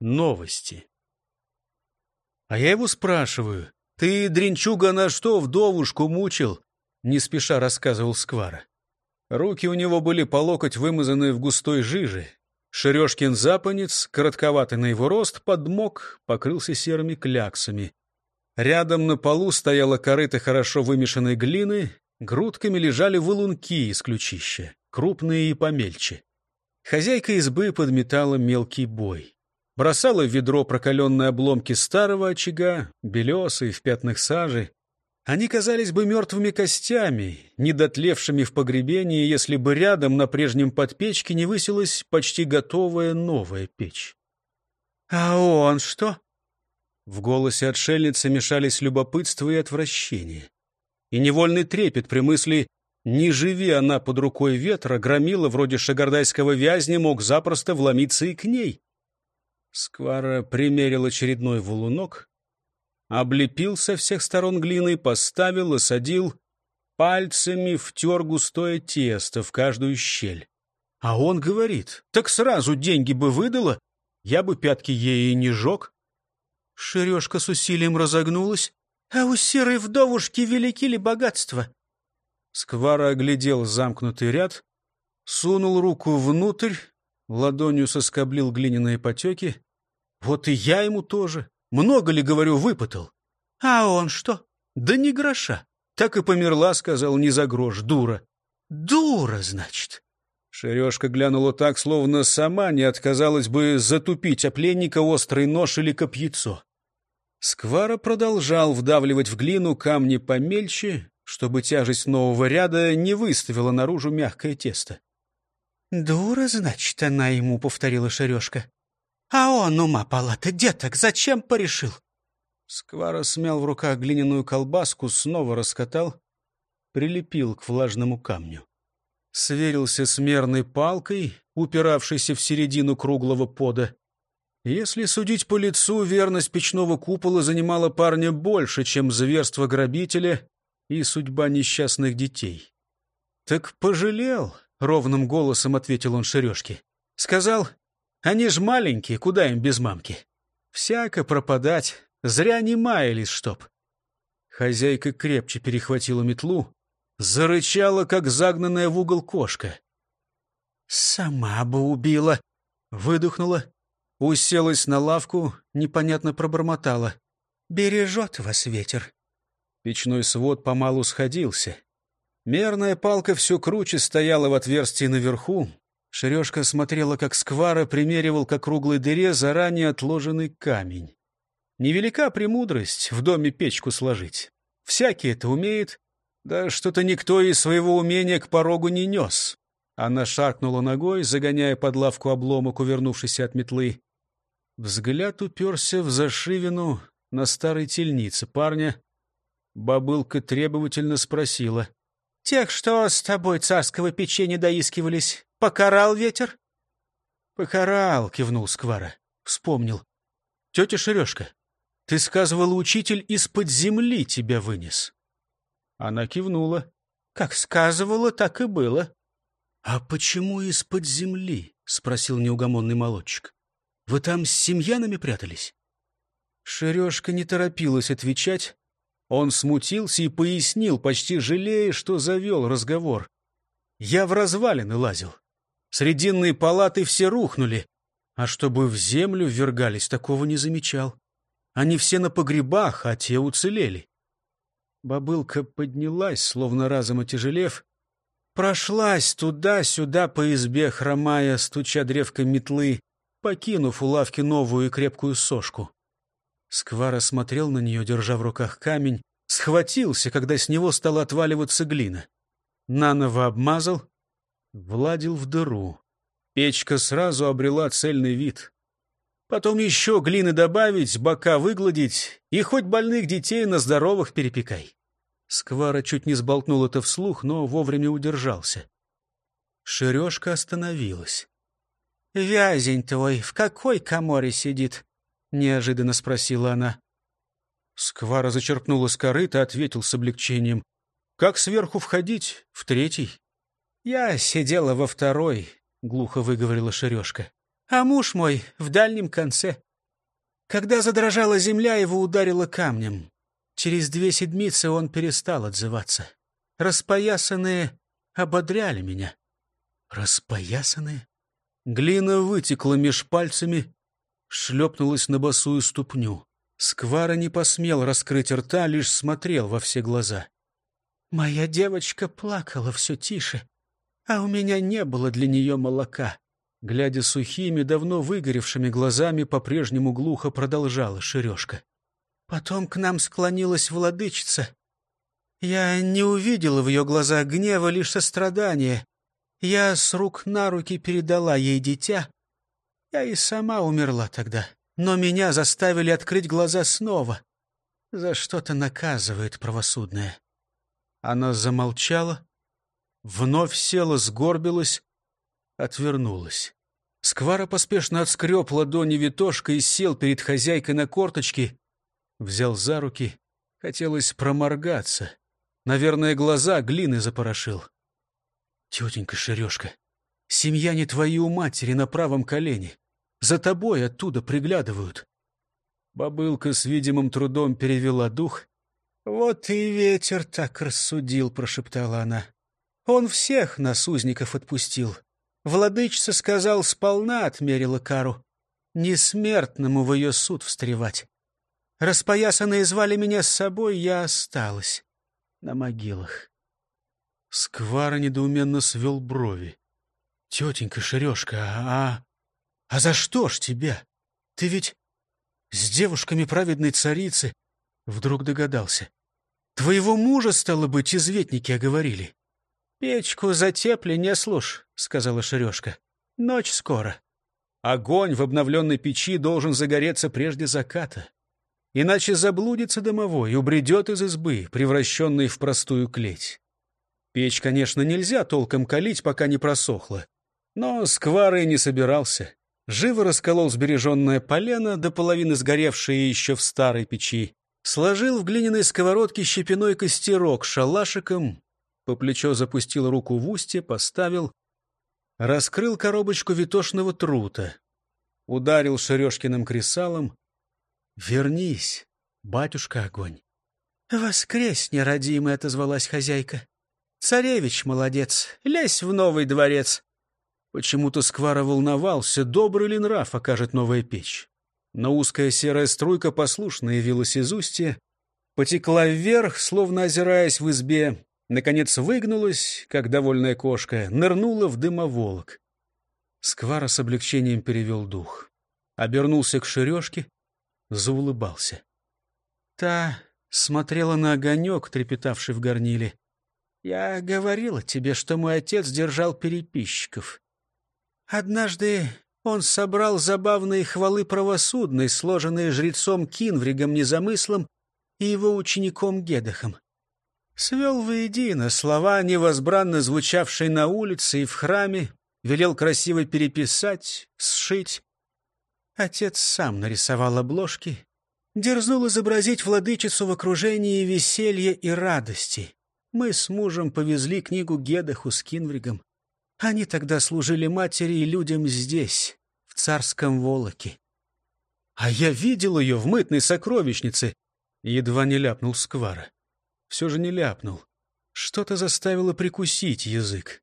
новости. А я его спрашиваю, ты, дренчуга, на что вдовушку мучил? Не спеша рассказывал Сквара. Руки у него были по локоть вымазаны в густой жиже. Шерешкин запонец, коротковатый на его рост, подмок, покрылся серыми кляксами. Рядом на полу стояла корыта хорошо вымешанной глины, грудками лежали валунки из ключища, крупные и помельче. Хозяйка избы подметала мелкий бой. Бросала в ведро прокаленные обломки старого очага, белесые, в пятнах сажи. Они казались бы мертвыми костями, недотлевшими в погребении, если бы рядом на прежнем подпечке не высилась почти готовая новая печь. «А он что?» В голосе отшельницы мешались любопытство и отвращение. И невольный трепет при мысли «не живи она под рукой ветра», громила вроде шагардайского вязня мог запросто вломиться и к ней. Сквара примерил очередной валунок, облепил со всех сторон глиной, поставил, осадил, пальцами втер густое тесто в каждую щель. А он говорит, так сразу деньги бы выдала, я бы пятки ей и не жег. Шерешка с усилием разогнулась. «А у серой вдовушки велики ли богатства?» Сквара оглядел замкнутый ряд, сунул руку внутрь, ладонью соскоблил глиняные потеки. «Вот и я ему тоже. Много ли, говорю, выпытал?» «А он что?» «Да не гроша. Так и померла, — сказал, — не за грош, дура». «Дура, значит?» Шерешка глянула так, словно сама не отказалась бы затупить о пленника острый нож или копьецо. Сквара продолжал вдавливать в глину камни помельче, чтобы тяжесть нового ряда не выставила наружу мягкое тесто. «Дура, значит, она ему», — повторила Шерешка. «А он, ума палата, деток, зачем порешил?» Сквара смял в руках глиняную колбаску, снова раскатал, прилепил к влажному камню. Сверился с мерной палкой, упиравшейся в середину круглого пода, если судить по лицу, верность печного купола занимала парня больше, чем зверство грабителя и судьба несчастных детей. «Так пожалел», — ровным голосом ответил он Шерешке. «Сказал, они ж маленькие, куда им без мамки? Всяко пропадать, зря не маялись, чтоб». Хозяйка крепче перехватила метлу, зарычала, как загнанная в угол кошка. «Сама бы убила», — выдохнула Уселась на лавку, непонятно пробормотала. «Бережет вас ветер». Печной свод помалу сходился. Мерная палка все круче стояла в отверстии наверху. Шерешка смотрела, как сквара примеривал к округлой дыре заранее отложенный камень. Невелика премудрость в доме печку сложить. Всякий это умеет, да что-то никто из своего умения к порогу не нес. Она шаркнула ногой, загоняя под лавку обломок, увернувшийся от метлы. Взгляд уперся в зашивину на старой тельнице парня. Бабылка требовательно спросила. — Тех, что с тобой царского печенья доискивались, покарал ветер? — Покарал, — кивнул Сквара. Вспомнил. — Тетя Шерешка, ты сказывала, учитель из-под земли тебя вынес. Она кивнула. — Как сказывала, так и было. — А почему из-под земли? — спросил неугомонный молодчик. Вы там с семьянами прятались?» Шерешка не торопилась отвечать. Он смутился и пояснил, почти жалея, что завел разговор. «Я в развалины лазил. Срединные палаты все рухнули. А чтобы в землю ввергались, такого не замечал. Они все на погребах, а те уцелели». Бабылка поднялась, словно разом отяжелев, прошлась туда-сюда по избе, хромая, стуча древком метлы, покинув у лавки новую и крепкую сошку. Сквара смотрел на нее, держа в руках камень, схватился, когда с него стала отваливаться глина. Наново обмазал, владил в дыру. Печка сразу обрела цельный вид. Потом еще глины добавить, бока выгладить, и хоть больных детей на здоровых перепекай. Сквара чуть не сболтнул это вслух, но вовремя удержался. Шерешка остановилась. «Вязень твой в какой коморе сидит?» — неожиданно спросила она. Сквара зачерпнула с корыта, ответил с облегчением. «Как сверху входить? В третий?» «Я сидела во второй», — глухо выговорила Шерешка. «А муж мой в дальнем конце. Когда задрожала земля, его ударило камнем. Через две седмицы он перестал отзываться. Распоясанные ободряли меня. Распоясанные? Глина вытекла меж пальцами, шлепнулась на босую ступню. Сквара не посмел раскрыть рта, лишь смотрел во все глаза. Моя девочка плакала все тише, а у меня не было для нее молока. Глядя сухими, давно выгоревшими глазами, по-прежнему глухо продолжала Шерешка. Потом к нам склонилась владычица. Я не увидела в ее глазах гнева, лишь сострадание. Я с рук на руки передала ей дитя. Я и сама умерла тогда, но меня заставили открыть глаза снова. За что-то наказывает правосудное. Она замолчала, вновь села, сгорбилась, отвернулась. Сквара поспешно отскреб ладони Витошка и сел перед хозяйкой на корточки, взял за руки. Хотелось проморгаться. Наверное, глаза глины запорошил. Тетенька Шерешка, семья не твои у матери на правом колене. За тобой оттуда приглядывают. Бабылка с видимым трудом перевела дух. «Вот и ветер так рассудил», — прошептала она. «Он всех нас, узников, отпустил. Владычица сказал, сполна отмерила кару. Несмертному в ее суд встревать. Распоясанные звали меня с собой, я осталась на могилах. Сквара недоуменно свел брови. — Тетенька Шерешка, а... А за что ж тебя? Ты ведь с девушками праведной царицы... Вдруг догадался. Твоего мужа, стало быть, изветники оговорили. — Печку затепли, не слушь, — сказала Шерешка. — Ночь скоро. Огонь в обновленной печи должен загореться прежде заката. Иначе заблудится домовой, убредет из избы, превращенный в простую клеть. Печь, конечно, нельзя толком калить, пока не просохла. Но сквары не собирался. Живо расколол сбереженное полено, до половины сгоревшее еще в старой печи. Сложил в глиняной сковородке щепиной костерок шалашиком, по плечо запустил руку в устье, поставил. Раскрыл коробочку витошного трута. Ударил Шерешкиным кресалом. «Вернись, батюшка огонь!» «Воскресни, родимый!» — отозвалась хозяйка. «Царевич молодец, лезь в новый дворец!» Почему-то Сквара волновался, добрый ли нрав окажет новая печь. Но узкая серая струйка послушно явилась из устья, потекла вверх, словно озираясь в избе, наконец выгнулась, как довольная кошка, нырнула в дымоволок. Сквара с облегчением перевел дух. Обернулся к шерешке, заулыбался. Та смотрела на огонек, трепетавший в горниле. «Я говорила тебе, что мой отец держал переписчиков. Однажды он собрал забавные хвалы правосудной, сложенные жрецом Кинвригом Незамыслом и его учеником Гедахом свел воедино слова, невозбранно звучавшие на улице и в храме, велел красиво переписать, сшить. Отец сам нарисовал обложки, дерзнул изобразить владычицу в окружении веселья и радости. Мы с мужем повезли книгу Гедаху с Кинвригом. Они тогда служили матери и людям здесь, в царском Волоке. А я видел ее в мытной сокровищнице, едва не ляпнул Сквара все же не ляпнул. Что-то заставило прикусить язык.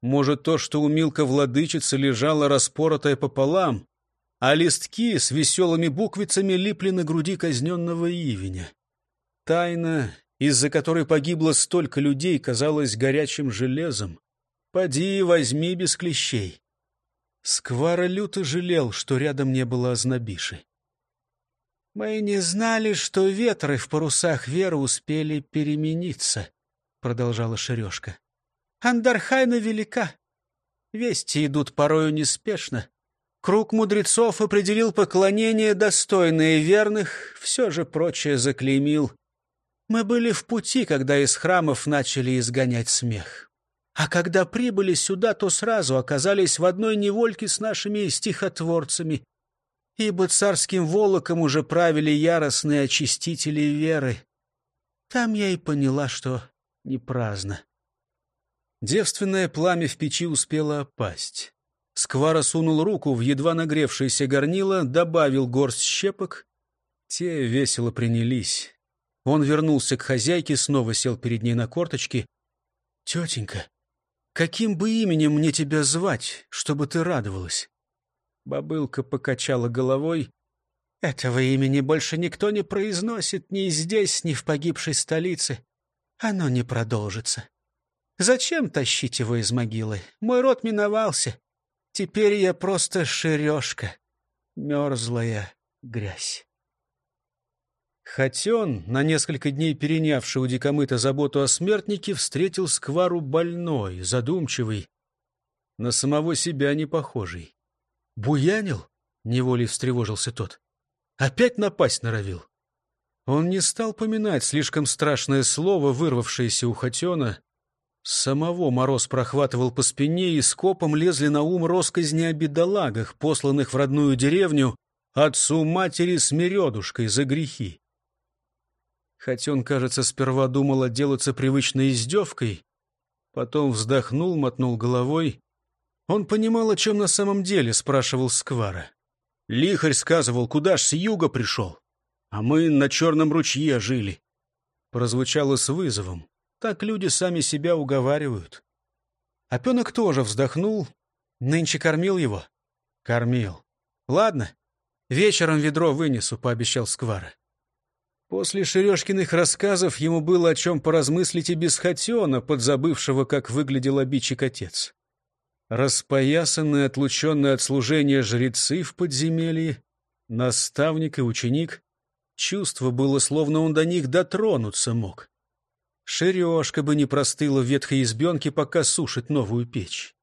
Может, то, что у Милка владычицы лежало распоротое пополам, а листки с веселыми буквицами липли на груди казненного Ивеня. Тайна, из-за которой погибло столько людей, казалась горячим железом. Поди, возьми без клещей. Сквара люто жалел, что рядом не было ознобиши. «Мы не знали, что ветры в парусах веры успели перемениться», — продолжала Шерешка. «Андархайна велика. Вести идут порою неспешно. Круг мудрецов определил поклонение, достойное верных, все же прочее заклеймил. Мы были в пути, когда из храмов начали изгонять смех. А когда прибыли сюда, то сразу оказались в одной невольке с нашими стихотворцами, ибо царским волоком уже правили яростные очистители веры. Там я и поняла, что не праздно. Девственное пламя в печи успело опасть. Сквара сунул руку в едва нагревшееся горнило, добавил горсть щепок. Те весело принялись. Он вернулся к хозяйке, снова сел перед ней на корточки. — Тетенька, каким бы именем мне тебя звать, чтобы ты радовалась? Бабылка покачала головой. — Этого имени больше никто не произносит ни здесь, ни в погибшей столице. Оно не продолжится. Зачем тащить его из могилы? Мой род миновался. Теперь я просто шережка, мерзлая грязь. Хотен, на несколько дней перенявший у дикомыта заботу о смертнике, встретил сквару больной, задумчивый, на самого себя не похожий. «Буянил?» — неволей встревожился тот. «Опять напасть норовил?» Он не стал поминать слишком страшное слово, вырвавшееся у Хотена. Самого мороз прохватывал по спине, и скопом лезли на ум росказни о бедолагах, посланных в родную деревню отцу матери с мередушкой за грехи. Хотя он, кажется, сперва думал отделаться привычной издевкой, потом вздохнул, мотнул головой. Он понимал, о чем на самом деле спрашивал Сквара. Лихарь сказывал, куда ж с юга пришел, а мы на черном ручье жили. Прозвучало с вызовом. Так люди сами себя уговаривают. Опенок тоже вздохнул. Нынче кормил его? Кормил. Ладно, вечером ведро вынесу, пообещал Сквара. После Шерешкиных рассказов ему было о чем поразмыслить и без Хотена, подзабывшего, как выглядел обидчик отец. Распоясанные, отлученные от служения жрецы в подземелье, наставник и ученик, чувство было, словно он до них дотронуться мог. Шерешка бы не простыла в ветхой избенке, пока сушит новую печь.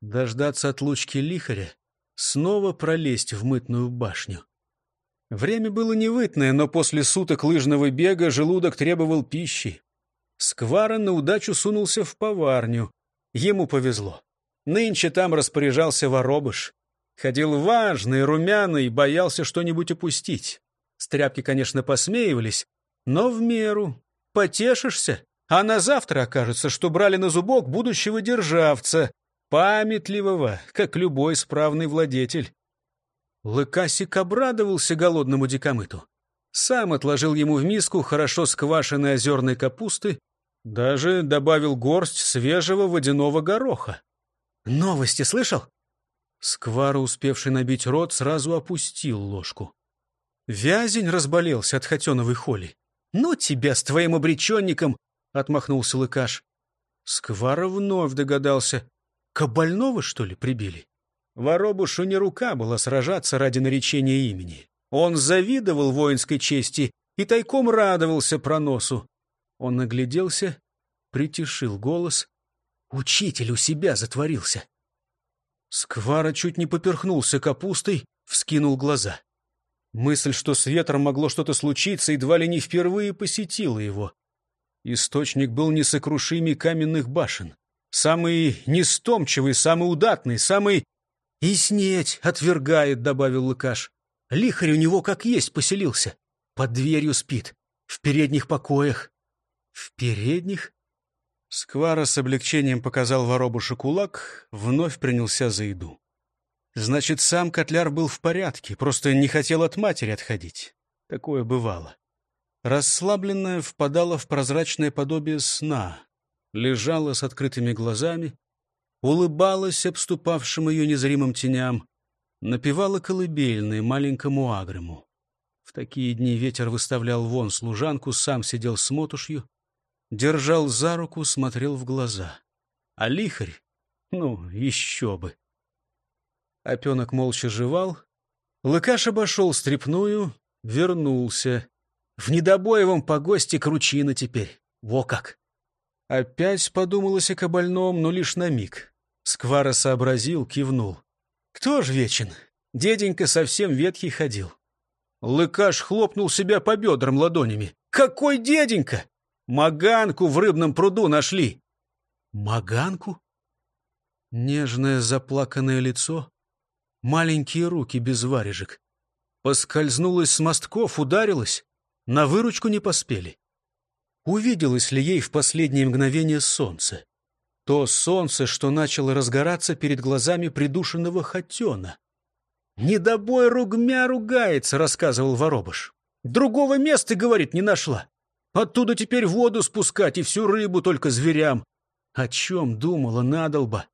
Дождаться отлучки лихаря, снова пролезть в мытную башню. Время было невытное, но после суток лыжного бега желудок требовал пищи. Сквара на удачу сунулся в поварню. Ему повезло. Нынче там распоряжался воробыш. Ходил важный, румяный, боялся что-нибудь упустить. Стряпки, конечно, посмеивались, но в меру. Потешишься, а на завтра окажется, что брали на зубок будущего державца, памятливого, как любой справный владетель. Лыкасик обрадовался голодному дикомыту. Сам отложил ему в миску хорошо сквашенной озерной капусты, даже добавил горсть свежего водяного гороха. «Новости слышал?» Сквара, успевший набить рот, сразу опустил ложку. Вязень разболелся от хотеновой холи. «Ну тебя с твоим обреченником!» — отмахнулся Лыкаш. Сквара вновь догадался. «Кабального, что ли, прибили?» Воробушу не рука была сражаться ради наречения имени. Он завидовал воинской чести и тайком радовался проносу. Он нагляделся, притишил голос. Учитель у себя затворился. Сквара чуть не поперхнулся капустой, вскинул глаза. Мысль, что с ветром могло что-то случиться, едва ли не впервые посетила его. Источник был несокрушимый каменных башен. Самый нестомчивый, самый удатный, самый «И снеть отвергает», — добавил Лыкаш. «Лихарь у него как есть поселился. Под дверью спит. В передних покоях». «В передних?» Сквара с облегчением показал воробушу кулак, вновь принялся за еду. Значит, сам котляр был в порядке, просто не хотел от матери отходить. Такое бывало. Расслабленная впадала в прозрачное подобие сна, лежала с открытыми глазами, улыбалась обступавшим ее незримым теням, напевала колыбельные маленькому агрему. В такие дни ветер выставлял вон служанку, сам сидел с мотушью, держал за руку, смотрел в глаза. А лихарь? Ну, еще бы. Опенок молча жевал. Лыкаш обошел стрепную, вернулся. В недобоевом погосте кручина теперь. Во как! Опять подумалось о больном, но лишь на миг. Сквара сообразил, кивнул. «Кто ж вечен? Деденька совсем ветхий ходил». Лыкаш хлопнул себя по бедрам ладонями. «Какой деденька? Маганку в рыбном пруду нашли». «Маганку?» Нежное заплаканное лицо, маленькие руки без варежек. Поскользнулась с мостков, ударилась, на выручку не поспели. Увиделось ли ей в последнее мгновение солнце? То солнце, что начало разгораться перед глазами придушенного хотена. «Недобой ругмя ругается», — рассказывал воробыш. «Другого места, — говорит, — не нашла. Оттуда теперь воду спускать и всю рыбу только зверям. О чем думала надолба?»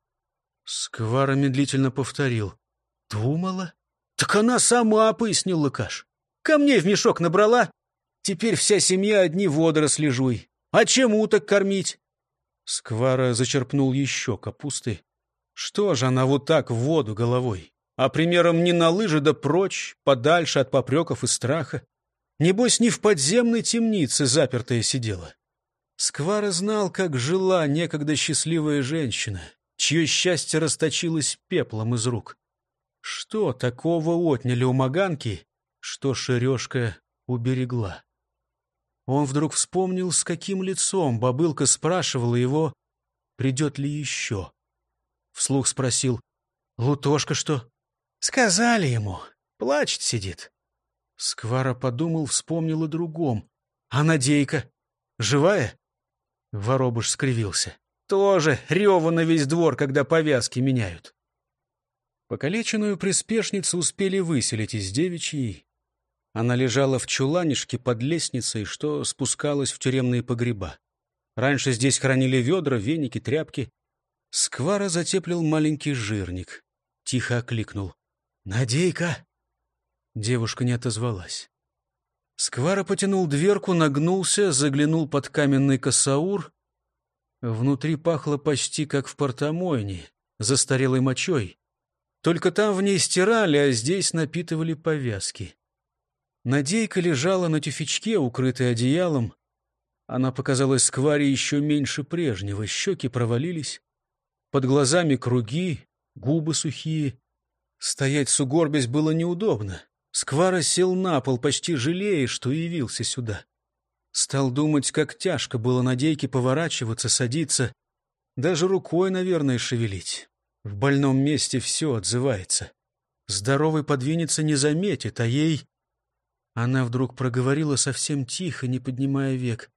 Сквара медлительно повторил. «Думала? Так она сама, — пояснил Лыкаш. Ко мне в мешок набрала. Теперь вся семья одни водоросли жуй. А чем уток кормить?» Сквара зачерпнул еще капусты. Что же она вот так в воду головой? А примером не на лыжи да прочь, подальше от попреков и страха. Небось, не в подземной темнице запертая сидела. Сквара знал, как жила некогда счастливая женщина, чье счастье расточилось пеплом из рук. Что такого отняли у Маганки, что Шерешка уберегла? Он вдруг вспомнил, с каким лицом бабылка спрашивала его, придет ли еще. Вслух спросил, «Лутошка что?» «Сказали ему. Плачет сидит». Сквара подумал, вспомнил о другом. «А Надейка? Живая?» Воробуш скривился. «Тоже рева на весь двор, когда повязки меняют». Покалеченную приспешницу успели выселить из девичьей, она лежала в чуланишке под лестницей, что спускалась в тюремные погреба. Раньше здесь хранили ведра, веники, тряпки. Сквара затеплил маленький жирник. Тихо окликнул. «Надейка!» Девушка не отозвалась. Сквара потянул дверку, нагнулся, заглянул под каменный косаур. Внутри пахло почти как в портомойне, застарелой мочой. Только там в ней стирали, а здесь напитывали повязки. Надейка лежала на тюфячке, укрытая одеялом. Она показалась скваре еще меньше прежнего, щеки провалились. Под глазами круги, губы сухие. Стоять сугорбясь было неудобно. Сквара сел на пол, почти жалея, что явился сюда. Стал думать, как тяжко было Надейке поворачиваться, садиться, даже рукой, наверное, шевелить. В больном месте все отзывается. Здоровый подвинется не заметит, а ей она вдруг проговорила совсем тихо, не поднимая век.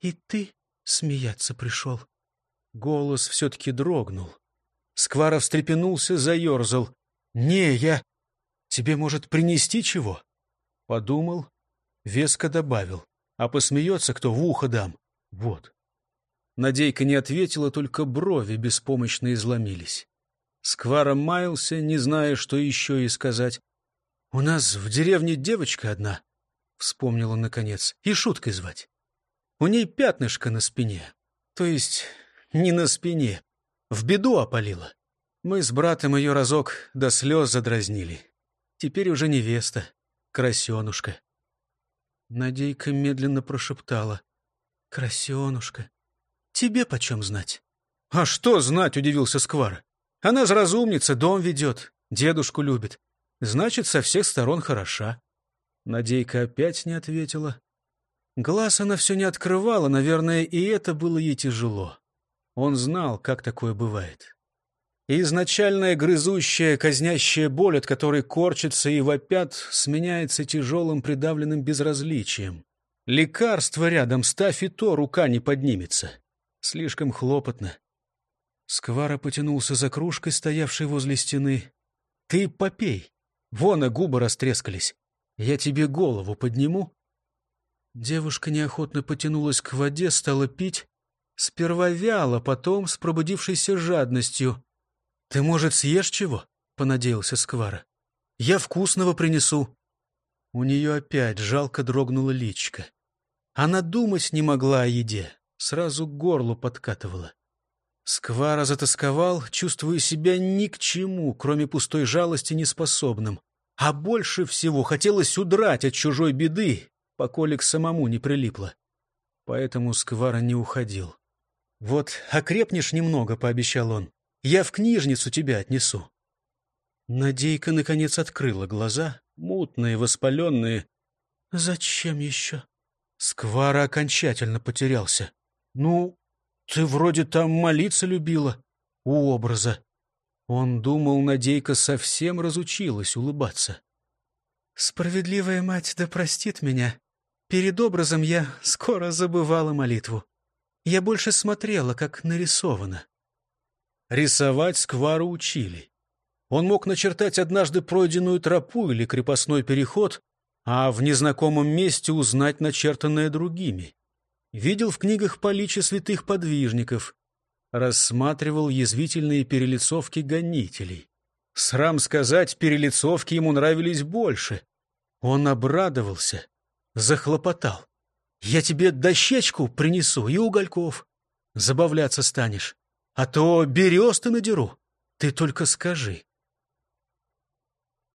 «И ты смеяться пришел?» Голос все-таки дрогнул. Скваров встрепенулся, заерзал. «Не, я... Тебе, может, принести чего?» Подумал, веско добавил. «А посмеется, кто в ухо дам. Вот». Надейка не ответила, только брови беспомощно изломились. Сквара маялся, не зная, что еще и сказать. «У нас в деревне девочка одна», — вспомнила наконец, — «и шуткой звать. У ней пятнышко на спине, то есть не на спине, в беду опалила. Мы с братом ее разок до слез задразнили. Теперь уже невеста, красенушка». Надейка медленно прошептала. «Красенушка, тебе почем знать?» «А что знать?» — удивился Сквар. «Она же разумница, дом ведет, дедушку любит. Значит, со всех сторон хороша. Надейка опять не ответила. Глаз она все не открывала, наверное, и это было ей тяжело. Он знал, как такое бывает. Изначальная грызущая, казнящая боль, от которой корчится и вопят, сменяется тяжелым придавленным безразличием. Лекарство рядом ставь, и то рука не поднимется. Слишком хлопотно. Сквара потянулся за кружкой, стоявшей возле стены. «Ты попей!» Вон, и губы растрескались. Я тебе голову подниму». Девушка неохотно потянулась к воде, стала пить. Сперва вяло, потом с пробудившейся жадностью. «Ты, может, съешь чего?» — понадеялся Сквара. «Я вкусного принесу». У нее опять жалко дрогнула личка. Она думать не могла о еде, сразу к горлу подкатывала. Сквара затасковал, чувствуя себя ни к чему, кроме пустой жалости, неспособным. А больше всего хотелось удрать от чужой беды, поколе к самому не прилипло. Поэтому Сквара не уходил. «Вот окрепнешь немного», — пообещал он. «Я в книжницу тебя отнесу». Надейка, наконец, открыла глаза, мутные, воспаленные. «Зачем еще?» Сквара окончательно потерялся. «Ну, ты вроде там молиться любила у образа. Он думал, Надейка совсем разучилась улыбаться. «Справедливая мать да простит меня. Перед образом я скоро забывала молитву. Я больше смотрела, как нарисовано. Рисовать сквару учили. Он мог начертать однажды пройденную тропу или крепостной переход, а в незнакомом месте узнать начертанное другими. Видел в книгах поличи святых подвижников, рассматривал язвительные перелицовки гонителей. Срам сказать, перелицовки ему нравились больше. Он обрадовался, захлопотал. «Я тебе дощечку принесу и угольков. Забавляться станешь. А то берез ты надеру. Ты только скажи».